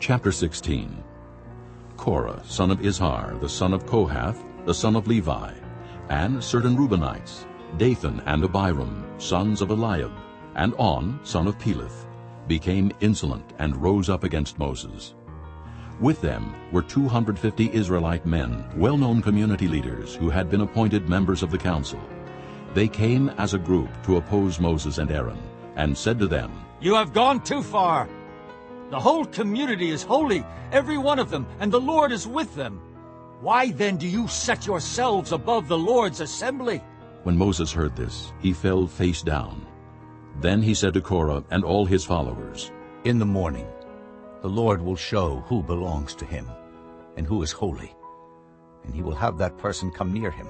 Chapter 16 Korah, son of Izhar, the son of Kohath, the son of Levi, and certain Reubenites, Dathan and Abiram, sons of Eliab, and On, son of Peleth, became insolent and rose up against Moses. With them were 250 Israelite men, well-known community leaders who had been appointed members of the council. They came as a group to oppose Moses and Aaron, and said to them, You have gone too far. The whole community is holy, every one of them, and the Lord is with them. Why then do you set yourselves above the Lord's assembly? When Moses heard this, he fell face down. Then he said to Korah and all his followers, In the morning the Lord will show who belongs to him and who is holy, and he will have that person come near him.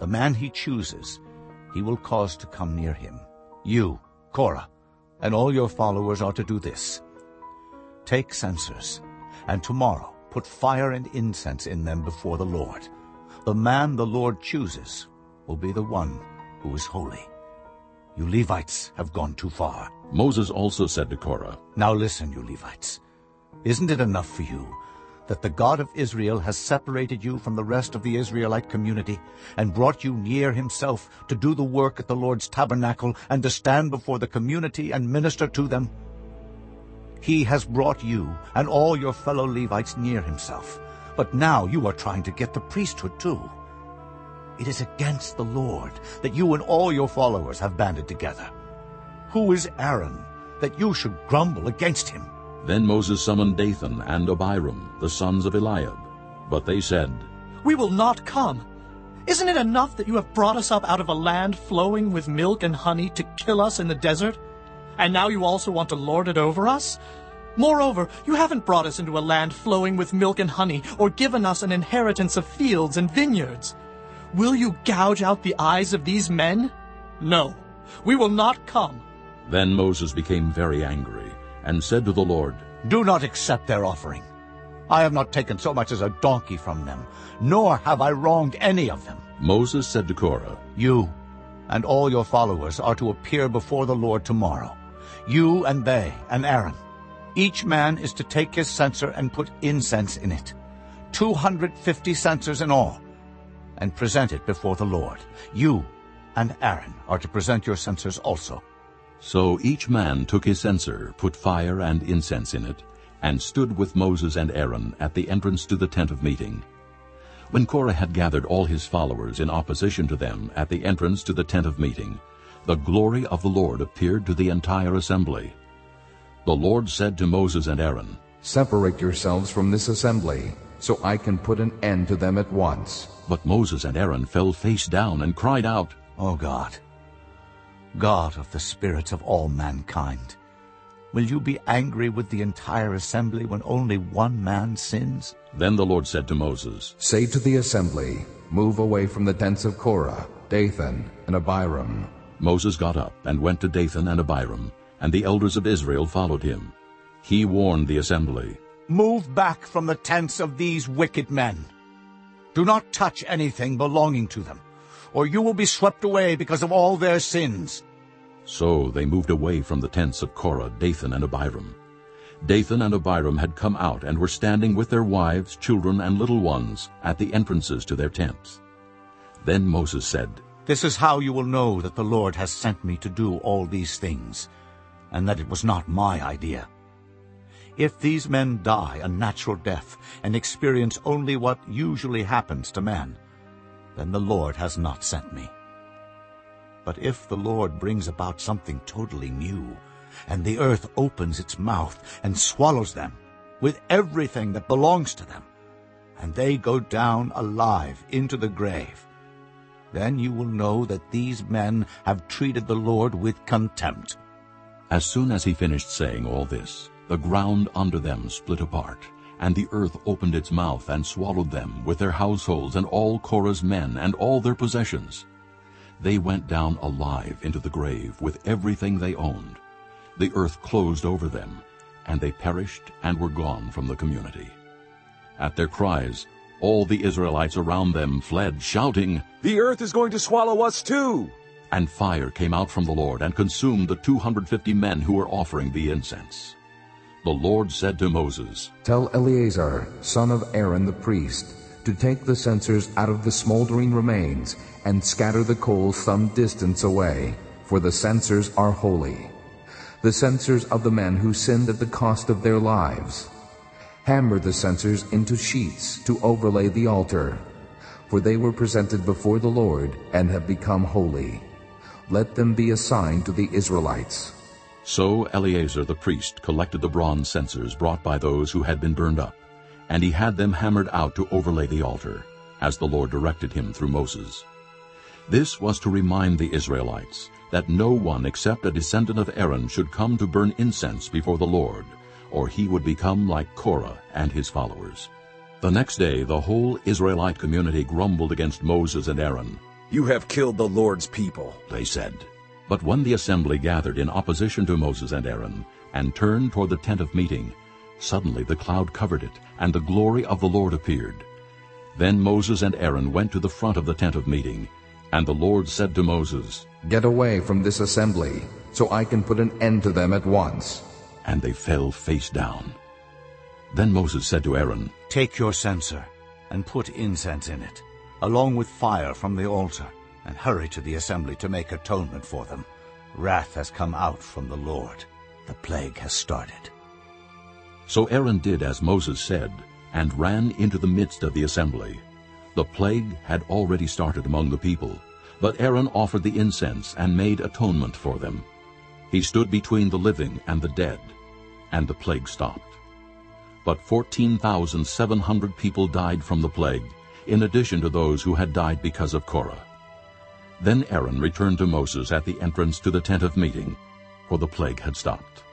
The man he chooses he will cause to come near him. You, Korah, and all your followers are to do this. Take censers, and tomorrow put fire and incense in them before the Lord. The man the Lord chooses will be the one who is holy. You Levites have gone too far. Moses also said to Korah, Now listen, you Levites. Isn't it enough for you that the God of Israel has separated you from the rest of the Israelite community and brought you near himself to do the work at the Lord's tabernacle and to stand before the community and minister to them? He has brought you and all your fellow Levites near himself, but now you are trying to get the priesthood too. It is against the Lord that you and all your followers have banded together. Who is Aaron that you should grumble against him? Then Moses summoned Dathan and Abiram, the sons of Eliab. But they said, We will not come. Isn't it enough that you have brought us up out of a land flowing with milk and honey to kill us in the desert? And now you also want to lord it over us? Moreover, you haven't brought us into a land flowing with milk and honey, or given us an inheritance of fields and vineyards. Will you gouge out the eyes of these men? No, we will not come. Then Moses became very angry, and said to the Lord, Do not accept their offering. I have not taken so much as a donkey from them, nor have I wronged any of them. Moses said to Korah, You and all your followers are to appear before the Lord tomorrow, you and they and Aaron. Each man is to take his censer and put incense in it, 250 censers in all, and present it before the Lord. You and Aaron are to present your censers also. So each man took his censer, put fire and incense in it, and stood with Moses and Aaron at the entrance to the tent of meeting. When Korah had gathered all his followers in opposition to them at the entrance to the tent of meeting, the glory of the Lord appeared to the entire assembly. The Lord said to Moses and Aaron, Separate yourselves from this assembly, so I can put an end to them at once. But Moses and Aaron fell face down and cried out, O God, God of the spirits of all mankind, will you be angry with the entire assembly when only one man sins? Then the Lord said to Moses, Say to the assembly, Move away from the tents of Korah, Dathan, and Abiram. Moses got up and went to Dathan and Abiram, and the elders of Israel followed him. He warned the assembly, Move back from the tents of these wicked men. Do not touch anything belonging to them, or you will be swept away because of all their sins. So they moved away from the tents of Korah, Dathan, and Abiram. Dathan and Abiram had come out and were standing with their wives, children, and little ones at the entrances to their tents. Then Moses said, This is how you will know that the Lord has sent me to do all these things, and that it was not my idea. If these men die a natural death and experience only what usually happens to men, then the Lord has not sent me. But if the Lord brings about something totally new, and the earth opens its mouth and swallows them with everything that belongs to them, and they go down alive into the grave, then you will know that these men have treated the Lord with contempt. As soon as he finished saying all this, the ground under them split apart, and the earth opened its mouth and swallowed them with their households and all Korah's men and all their possessions. They went down alive into the grave with everything they owned. The earth closed over them, and they perished and were gone from the community. At their cries, all the Israelites around them fled, shouting, The earth is going to swallow us too! And fire came out from the Lord and consumed the 250 men who were offering the incense. the Lord said to Moses, Tell Eleazar, son of Aaron the priest, to take the censers out of the smoldering remains and scatter the coals some distance away, for the censers are holy. The censers of the men who sinned at the cost of their lives. Hammer the censers into sheets to overlay the altar, for they were presented before the Lord and have become holy. Let them be a sign to the Israelites. So Eleazar the priest collected the bronze censers brought by those who had been burned up, and he had them hammered out to overlay the altar, as the Lord directed him through Moses. This was to remind the Israelites that no one except a descendant of Aaron should come to burn incense before the Lord, or he would become like Korah and his followers. The next day the whole Israelite community grumbled against Moses and Aaron. You have killed the Lord's people. They said, but when the assembly gathered in opposition to Moses and Aaron, and turned toward the tent of meeting, suddenly the cloud covered it, and the glory of the Lord appeared. Then Moses and Aaron went to the front of the tent of meeting, and the Lord said to Moses, Get away from this assembly, so I can put an end to them at once. And they fell face down. Then Moses said to Aaron, Take your censer and put incense in it, along with fire from the altar and hurry to the assembly to make atonement for them. Wrath has come out from the Lord. The plague has started. So Aaron did as Moses said, and ran into the midst of the assembly. The plague had already started among the people, but Aaron offered the incense and made atonement for them. He stood between the living and the dead, and the plague stopped. But 14,700 people died from the plague, in addition to those who had died because of Korah. Then Aaron returned to Moses at the entrance to the tent of meeting, for the plague had stopped.